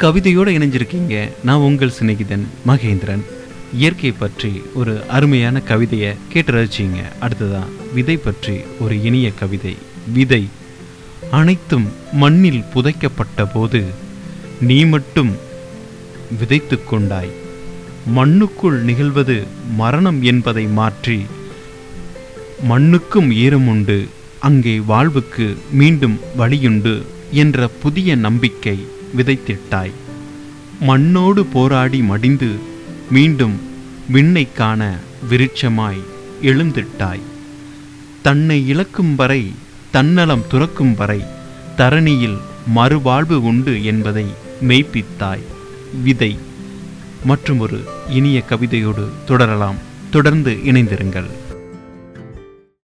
கவிதையோடு இணைஞ்சிருக்கீங்க. நான் உங்கள் சிநேகிதன் மகேந்திரன். இயற்கை பற்றி ஒரு அருமையான கவிதையை கேட்டு ரசிச்சிங்க. அடுத்ததான் விதை பற்றி ஒரு இனிய கவிதை. விதை அனைத்தும் மண்ணில் புதைக்கப்பட்ட போது நீ மட்டும் விதைத்து கொண்டாய். மண்ணுக்குள் நிகழ்வது மரணம் என்பதை மாற்றி மண்ணுக்கும் ஈரமுண்டு அங்கே வாழ்வுக்கு மீண்டும் வழியுண்டு என்ற புதிய நம்பிக்கை விதைத்திட்டாய். மண்ணோடு போராடி மடிந்து மீண்டும் விண்ணை காண விருட்சமாய் எழுந்திட்டாய். தன்னை இழக்கும் வரை தன்னலம் துறக்கும் வரை தரணியில் மறுவாழ்வு உண்டு என்பதை மெய்ப்பித்தாய். விதை. மற்றும் ஒரு இனிய கவிதையோடு தொடரலாம். தொடர்ந்து இணைந்திருங்கள்.